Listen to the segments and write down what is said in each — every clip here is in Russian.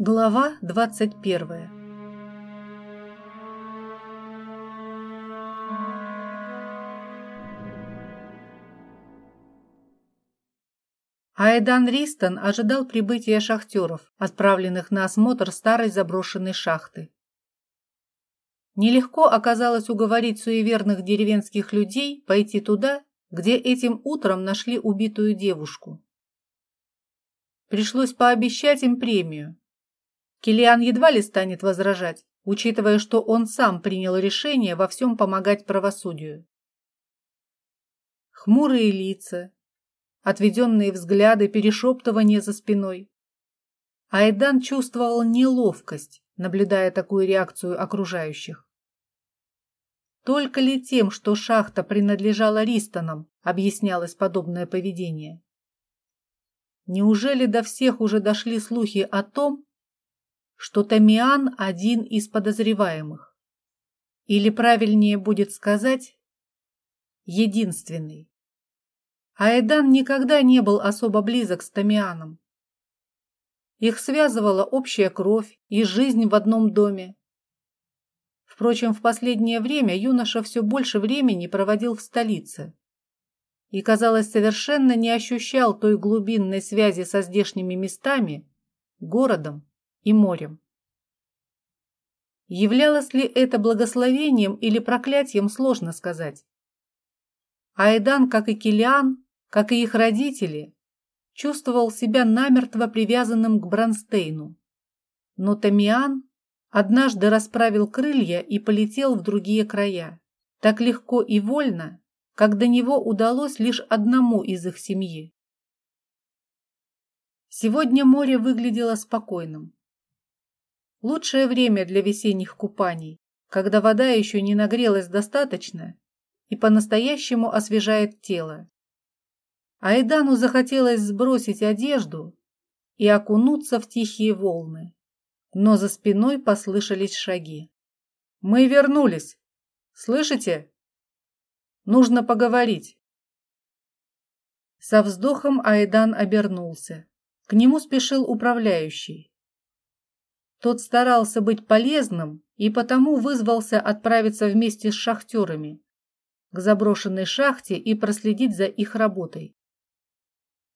Глава двадцать первая Айдан Ристон ожидал прибытия шахтеров, отправленных на осмотр старой заброшенной шахты. Нелегко оказалось уговорить суеверных деревенских людей пойти туда, где этим утром нашли убитую девушку. Пришлось пообещать им премию. Килиан едва ли станет возражать, учитывая, что он сам принял решение во всем помогать правосудию. Хмурые лица, отведенные взгляды, перешептывание за спиной. Айдан чувствовал неловкость, наблюдая такую реакцию окружающих. Только ли тем, что шахта принадлежала Ристонам, объяснялось подобное поведение? Неужели до всех уже дошли слухи о том, что Тамиан один из подозреваемых? Или правильнее будет сказать, единственный? Айдан никогда не был особо близок с Тамианом. Их связывала общая кровь и жизнь в одном доме. Впрочем, в последнее время юноша все больше времени проводил в столице и, казалось, совершенно не ощущал той глубинной связи со здешними местами, городом и морем. Являлось ли это благословением или проклятием, сложно сказать. Айдан, как и Килиан, как и их родители, чувствовал себя намертво привязанным к Бронстейну. Но Тамиан однажды расправил крылья и полетел в другие края. Так легко и вольно, как до него удалось лишь одному из их семьи. Сегодня море выглядело спокойным. Лучшее время для весенних купаний, когда вода еще не нагрелась достаточно и по-настоящему освежает тело. Айдану захотелось сбросить одежду и окунуться в тихие волны, но за спиной послышались шаги. «Мы вернулись! Слышите?» Нужно поговорить. Со вздохом Айдан обернулся. К нему спешил управляющий. Тот старался быть полезным и потому вызвался отправиться вместе с шахтерами к заброшенной шахте и проследить за их работой.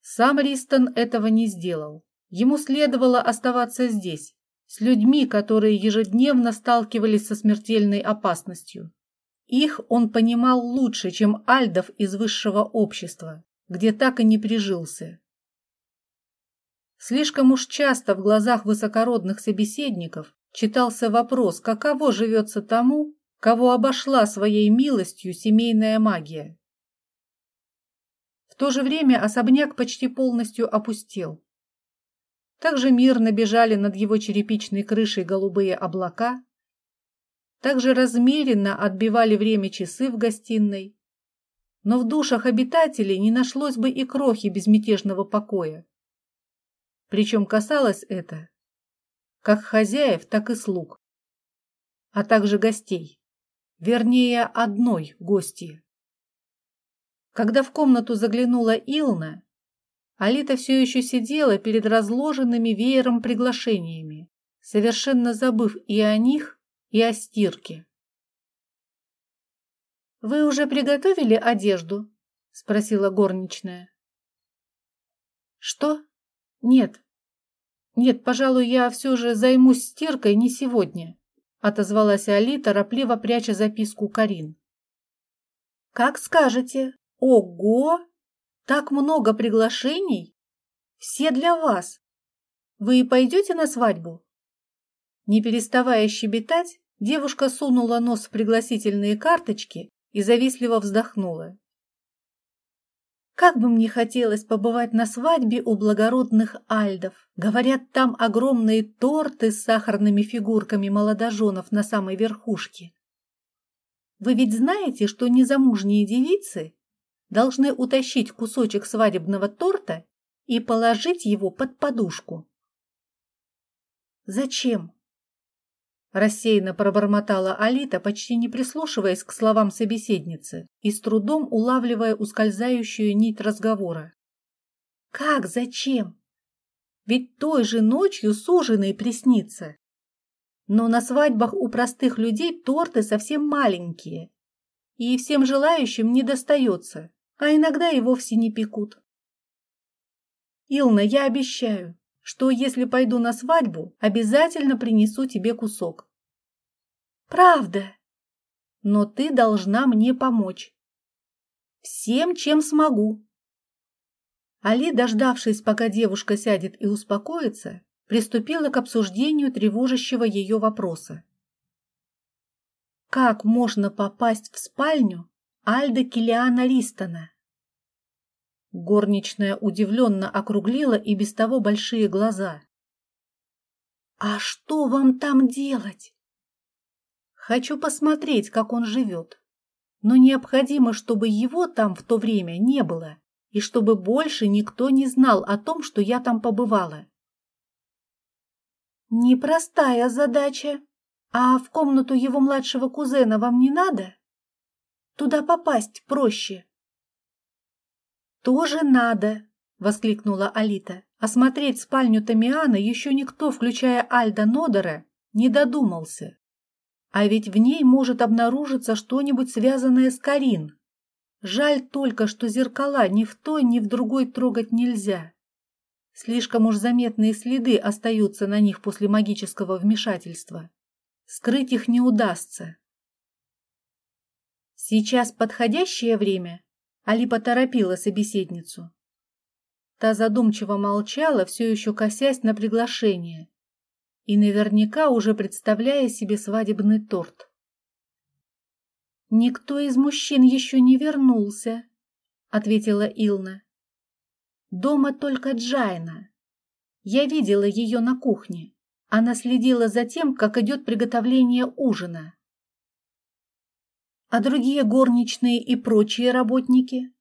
Сам Ристон этого не сделал. Ему следовало оставаться здесь, с людьми, которые ежедневно сталкивались со смертельной опасностью. Их он понимал лучше, чем альдов из высшего общества, где так и не прижился. Слишком уж часто в глазах высокородных собеседников читался вопрос, каково живется тому, кого обошла своей милостью семейная магия. В то же время особняк почти полностью опустел. Также мирно бежали над его черепичной крышей голубые облака, также размеренно отбивали время часы в гостиной. Но в душах обитателей не нашлось бы и крохи безмятежного покоя. Причем касалось это как хозяев, так и слуг, а также гостей, вернее, одной гости. Когда в комнату заглянула Илна, Алита все еще сидела перед разложенными веером приглашениями, совершенно забыв и о них, и о стирке. «Вы уже приготовили одежду?» — спросила горничная. «Что? Нет. Нет, пожалуй, я все же займусь стиркой не сегодня», — отозвалась Али, торопливо пряча записку Карин. «Как скажете. Ого! Так много приглашений! Все для вас! Вы пойдете на свадьбу?» Не переставая щебетать, девушка сунула нос в пригласительные карточки и завистливо вздохнула. Как бы мне хотелось побывать на свадьбе у благородных альдов. Говорят, там огромные торты с сахарными фигурками молодоженов на самой верхушке. Вы ведь знаете, что незамужние девицы должны утащить кусочек свадебного торта и положить его под подушку. Зачем? Рассеянно пробормотала Алита, почти не прислушиваясь к словам собеседницы и с трудом улавливая ускользающую нить разговора. «Как? Зачем? ведь той же ночью суженый приснится. Но на свадьбах у простых людей торты совсем маленькие, и всем желающим не достается, а иногда и вовсе не пекут. Илна, я обещаю, что если пойду на свадьбу, обязательно принесу тебе кусок. Правда. Но ты должна мне помочь. Всем, чем смогу. Али, дождавшись, пока девушка сядет и успокоится, приступила к обсуждению тревожащего ее вопроса. Как можно попасть в спальню Альда Килиана Ристона? Горничная удивленно округлила и без того большие глаза. «А что вам там делать?» «Хочу посмотреть, как он живет. Но необходимо, чтобы его там в то время не было, и чтобы больше никто не знал о том, что я там побывала». «Непростая задача. А в комнату его младшего кузена вам не надо? Туда попасть проще». «Тоже надо!» — воскликнула Алита. Осмотреть спальню Тамиана еще никто, включая Альда Нодера, не додумался. А ведь в ней может обнаружиться что-нибудь связанное с Карин. Жаль только, что зеркала ни в той, ни в другой трогать нельзя. Слишком уж заметные следы остаются на них после магического вмешательства. Скрыть их не удастся. Сейчас подходящее время Али поторопила собеседницу. Та задумчиво молчала, все еще косясь на приглашение, и наверняка уже представляя себе свадебный торт. «Никто из мужчин еще не вернулся», — ответила Илна. «Дома только Джайна. Я видела ее на кухне. Она следила за тем, как идет приготовление ужина. А другие горничные и прочие работники?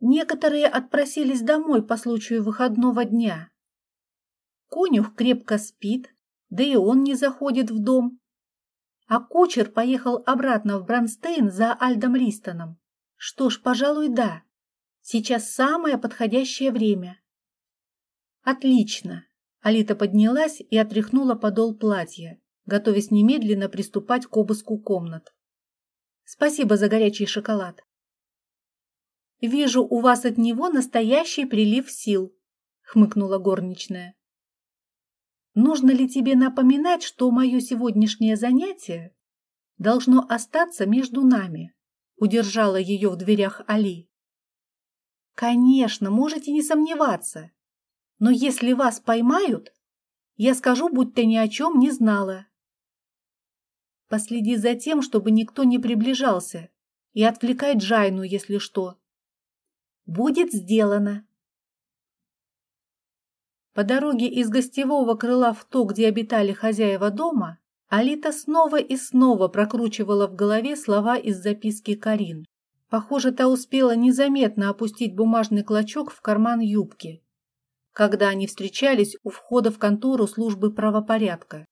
Некоторые отпросились домой по случаю выходного дня. Конюх крепко спит, да и он не заходит в дом. А кучер поехал обратно в Бранстейн за Альдом Ристоном. Что ж, пожалуй, да. Сейчас самое подходящее время. Отлично. Алита поднялась и отряхнула подол платья, готовясь немедленно приступать к обыску комнат. Спасибо за горячий шоколад. Вижу, у вас от него настоящий прилив сил, хмыкнула горничная. Нужно ли тебе напоминать, что мое сегодняшнее занятие должно остаться между нами? Удержала ее в дверях Али. Конечно, можете не сомневаться. Но если вас поймают, я скажу, будто ни о чем не знала. Последи за тем, чтобы никто не приближался, и отвлекай Джайну, если что. Будет сделано. По дороге из гостевого крыла в то, где обитали хозяева дома, Алита снова и снова прокручивала в голове слова из записки Карин. Похоже, та успела незаметно опустить бумажный клочок в карман юбки, когда они встречались у входа в контору службы правопорядка.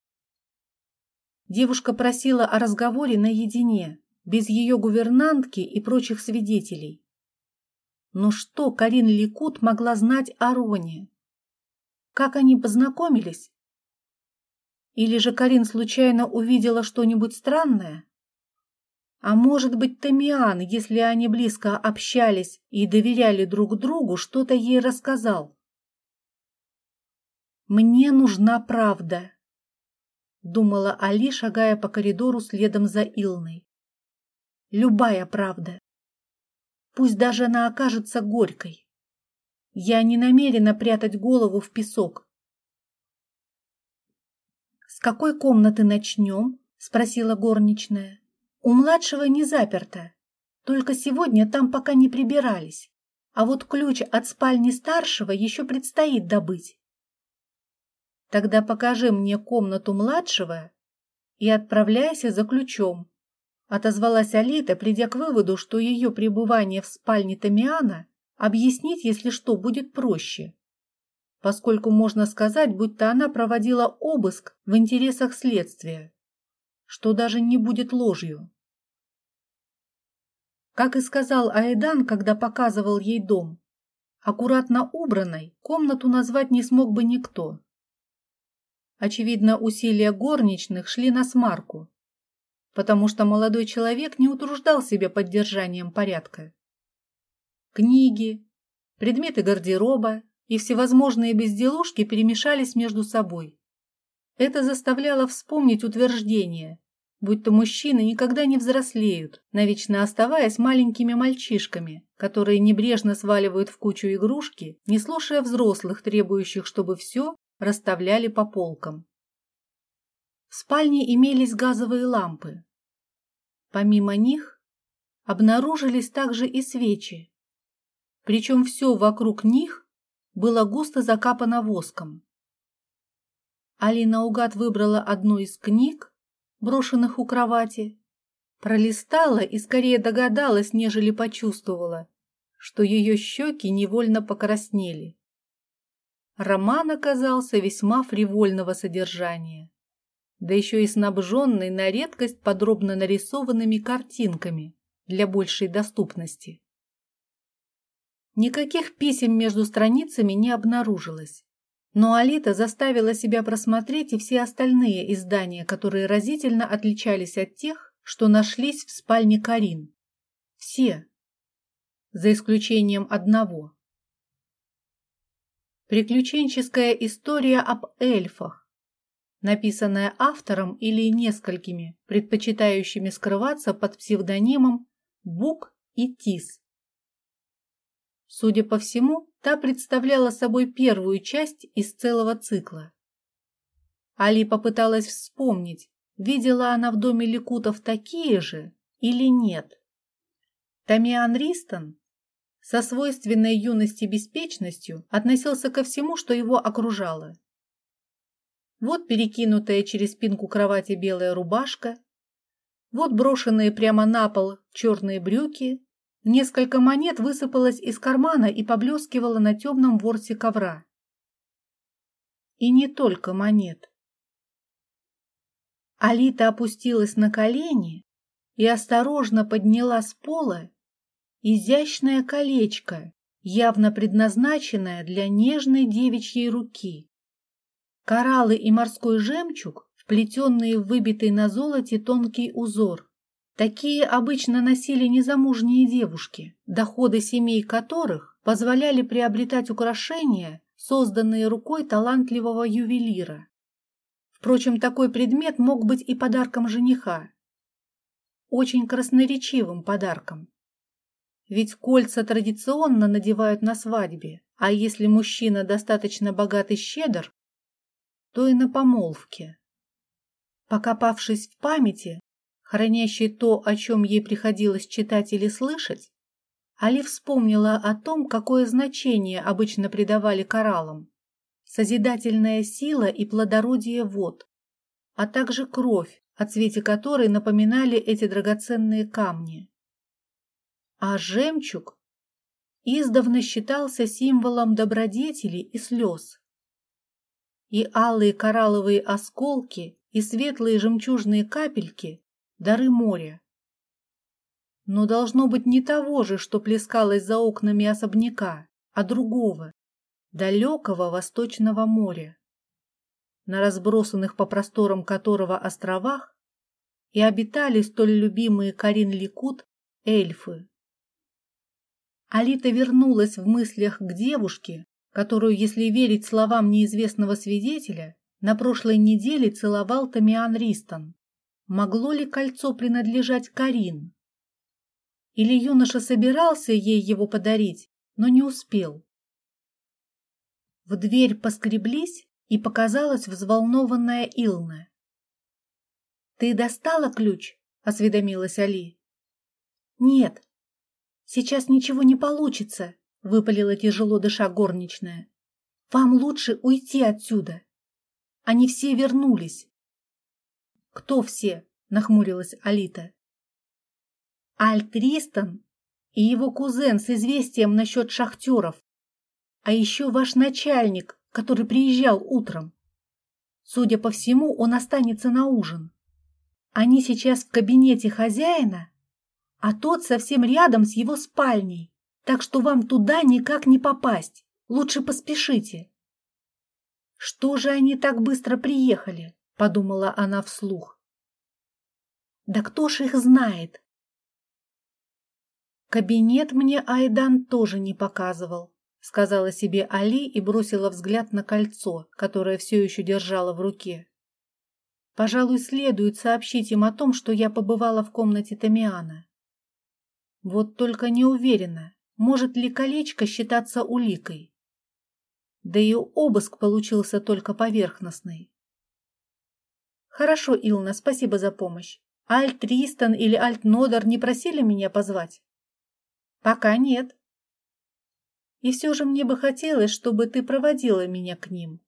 Девушка просила о разговоре наедине, без ее гувернантки и прочих свидетелей. Но что Карин Ликут могла знать о Роне? Как они познакомились? Или же Карин случайно увидела что-нибудь странное? А может быть, Тамиан, если они близко общались и доверяли друг другу, что-то ей рассказал? «Мне нужна правда», думала Али, шагая по коридору следом за Илной. Любая правда. Пусть даже она окажется горькой. Я не намерена прятать голову в песок. «С какой комнаты начнем?» — спросила горничная. «У младшего не заперто. Только сегодня там пока не прибирались. А вот ключ от спальни старшего еще предстоит добыть. Тогда покажи мне комнату младшего и отправляйся за ключом. Отозвалась Алита, придя к выводу, что ее пребывание в спальне Тамиана объяснить, если что, будет проще, поскольку можно сказать, будто она проводила обыск в интересах следствия, что даже не будет ложью. Как и сказал Айдан, когда показывал ей дом, Аккуратно убранной комнату назвать не смог бы никто. Очевидно, усилия горничных шли на смарку, потому что молодой человек не утруждал себя поддержанием порядка. Книги, предметы гардероба и всевозможные безделушки перемешались между собой. Это заставляло вспомнить утверждение, будто мужчины никогда не взрослеют, навечно оставаясь маленькими мальчишками, которые небрежно сваливают в кучу игрушки, не слушая взрослых, требующих, чтобы все расставляли по полкам. В спальне имелись газовые лампы. Помимо них обнаружились также и свечи, причем все вокруг них было густо закапано воском. Алина угад выбрала одну из книг, брошенных у кровати, пролистала и скорее догадалась, нежели почувствовала, что ее щеки невольно покраснели. Роман оказался весьма фривольного содержания, да еще и снабженный на редкость подробно нарисованными картинками для большей доступности. Никаких писем между страницами не обнаружилось. Но Алита заставила себя просмотреть и все остальные издания, которые разительно отличались от тех, что нашлись в спальне Карин. Все. За исключением одного. Приключенческая история об эльфах, написанная автором или несколькими, предпочитающими скрываться под псевдонимом Бук и Тис. Судя по всему, та представляла собой первую часть из целого цикла. Али попыталась вспомнить, видела она в доме Ликутов такие же или нет. Тамиан Ристон со свойственной юности беспечностью относился ко всему, что его окружало. Вот перекинутая через спинку кровати белая рубашка, вот брошенные прямо на пол черные брюки, Несколько монет высыпалось из кармана и поблескивало на темном ворсе ковра. И не только монет. Алита опустилась на колени и осторожно подняла с пола изящное колечко, явно предназначенное для нежной девичьей руки. Кораллы и морской жемчуг, вплетенные в выбитый на золоте тонкий узор. Такие обычно носили незамужние девушки, доходы семей которых позволяли приобретать украшения, созданные рукой талантливого ювелира. Впрочем, такой предмет мог быть и подарком жениха. Очень красноречивым подарком. Ведь кольца традиционно надевают на свадьбе, а если мужчина достаточно богат и щедр, то и на помолвке. Покопавшись в памяти, хранящей то, о чем ей приходилось читать или слышать, Али вспомнила о том, какое значение обычно придавали кораллам. Созидательная сила и плодородие вод, а также кровь, о цвете которой напоминали эти драгоценные камни. А жемчуг издавна считался символом добродетели и слез. И алые коралловые осколки, и светлые жемчужные капельки дары моря. Но должно быть не того же, что плескалось за окнами особняка, а другого, далекого восточного моря, на разбросанных по просторам которого островах и обитали столь любимые Карин Ликут эльфы. Алита вернулась в мыслях к девушке, которую, если верить словам неизвестного свидетеля, на прошлой неделе целовал Тамиан Ристон. Могло ли кольцо принадлежать Карин? Или юноша собирался ей его подарить, но не успел? В дверь поскреблись, и показалась взволнованная Илна. «Ты достала ключ?» — осведомилась Али. «Нет, сейчас ничего не получится», — выпалила тяжело дыша горничная. «Вам лучше уйти отсюда. Они все вернулись. «Кто все?» – нахмурилась Алита. «Альт Ристон и его кузен с известием насчет шахтеров. А еще ваш начальник, который приезжал утром. Судя по всему, он останется на ужин. Они сейчас в кабинете хозяина, а тот совсем рядом с его спальней. так что вам туда никак не попасть. Лучше поспешите. Что же они так быстро приехали? Подумала она вслух. Да кто ж их знает? Кабинет мне Айдан тоже не показывал, сказала себе Али и бросила взгляд на кольцо, которое все еще держала в руке. Пожалуй, следует сообщить им о том, что я побывала в комнате Тамиана. Вот только не уверена, может ли колечко считаться уликой. Да и обыск получился только поверхностный. Хорошо, Илна, спасибо за помощь. Альт Ристон или Альт Нодор не просили меня позвать? Пока нет. И все же мне бы хотелось, чтобы ты проводила меня к ним.